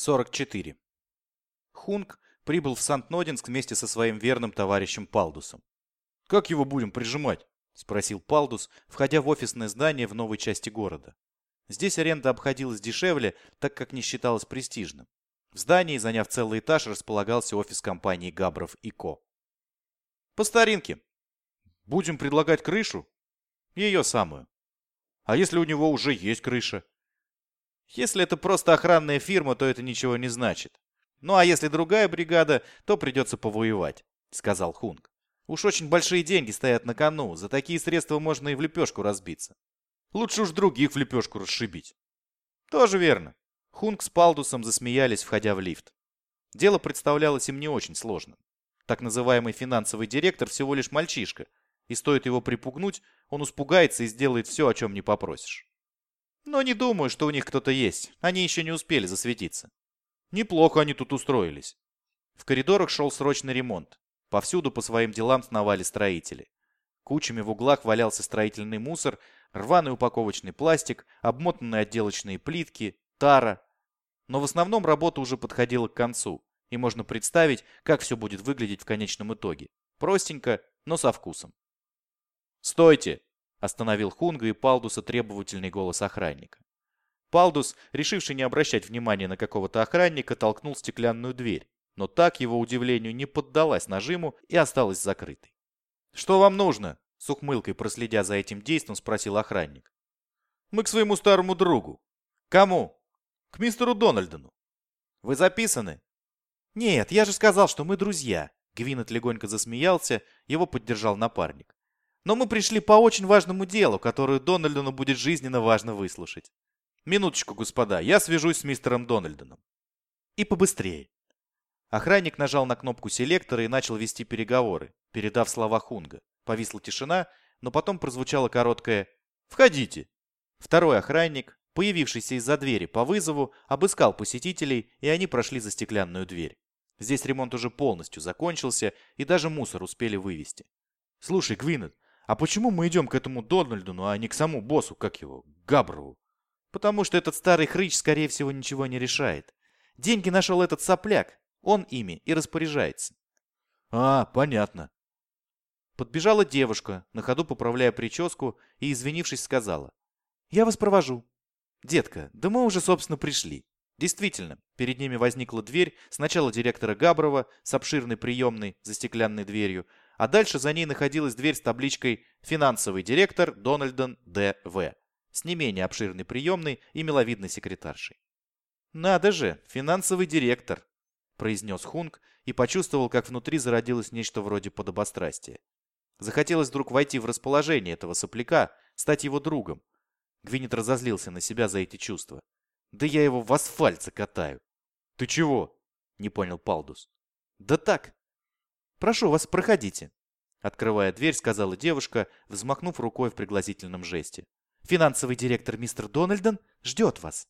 44. Хунг прибыл в Сант-Нодинск вместе со своим верным товарищем Палдусом. «Как его будем прижимать?» – спросил Палдус, входя в офисное здание в новой части города. Здесь аренда обходилась дешевле, так как не считалась престижным. В здании, заняв целый этаж, располагался офис компании Габров и Ко. «По старинке. Будем предлагать крышу?» «Ее самую. А если у него уже есть крыша?» Если это просто охранная фирма, то это ничего не значит. Ну а если другая бригада, то придется повоевать, сказал Хунг. Уж очень большие деньги стоят на кону, за такие средства можно и в лепешку разбиться. Лучше уж других в лепешку расшибить. Тоже верно. Хунг с Палдусом засмеялись, входя в лифт. Дело представлялось им не очень сложным. Так называемый финансовый директор всего лишь мальчишка, и стоит его припугнуть, он испугается и сделает все, о чем не попросишь. Но не думаю, что у них кто-то есть. Они еще не успели засветиться. Неплохо они тут устроились. В коридорах шел срочный ремонт. Повсюду по своим делам сновали строители. Кучами в углах валялся строительный мусор, рваный упаковочный пластик, обмотанные отделочные плитки, тара. Но в основном работа уже подходила к концу, и можно представить, как все будет выглядеть в конечном итоге. Простенько, но со вкусом. «Стойте!» Остановил Хунга и Палдуса требовательный голос охранника. Палдус, решивший не обращать внимания на какого-то охранника, толкнул стеклянную дверь, но так его удивлению не поддалась нажиму и осталась закрытой. «Что вам нужно?» — с ухмылкой проследя за этим действом, спросил охранник. «Мы к своему старому другу». «Кому?» «К мистеру Дональдону». «Вы записаны?» «Нет, я же сказал, что мы друзья». Гвинет легонько засмеялся, его поддержал напарник. Но мы пришли по очень важному делу, которое Дональдону будет жизненно важно выслушать. Минуточку, господа, я свяжусь с мистером Дональдоном. И побыстрее. Охранник нажал на кнопку селектора и начал вести переговоры, передав слова Хунга. Повисла тишина, но потом прозвучало короткое «Входите». Второй охранник, появившийся из-за двери по вызову, обыскал посетителей, и они прошли за стеклянную дверь. Здесь ремонт уже полностью закончился, и даже мусор успели вывести. «Слушай, Гвинет, а почему мы идем к этому Дональдуну, а не к самому боссу, как его, Габрову? Потому что этот старый хрыч, скорее всего, ничего не решает. Деньги нашел этот сопляк, он ими и распоряжается. А, понятно. Подбежала девушка, на ходу поправляя прическу, и, извинившись, сказала. Я вас провожу. Детка, да мы уже, собственно, пришли. Действительно, перед ними возникла дверь сначала директора Габрова с обширной приемной за стеклянной дверью, а дальше за ней находилась дверь с табличкой «Финансовый директор Дональдон Д.В.» с не менее обширной приемной и миловидной секретаршей. «Надо же, финансовый директор!» – произнес Хунг и почувствовал, как внутри зародилось нечто вроде подобострастия. Захотелось вдруг войти в расположение этого сопляка, стать его другом. Гвинет разозлился на себя за эти чувства. «Да я его в асфальт закатаю!» «Ты чего?» – не понял Палдус. «Да так, «Прошу вас, проходите», — открывая дверь, сказала девушка, взмахнув рукой в пригласительном жесте. «Финансовый директор мистер Дональдон ждет вас».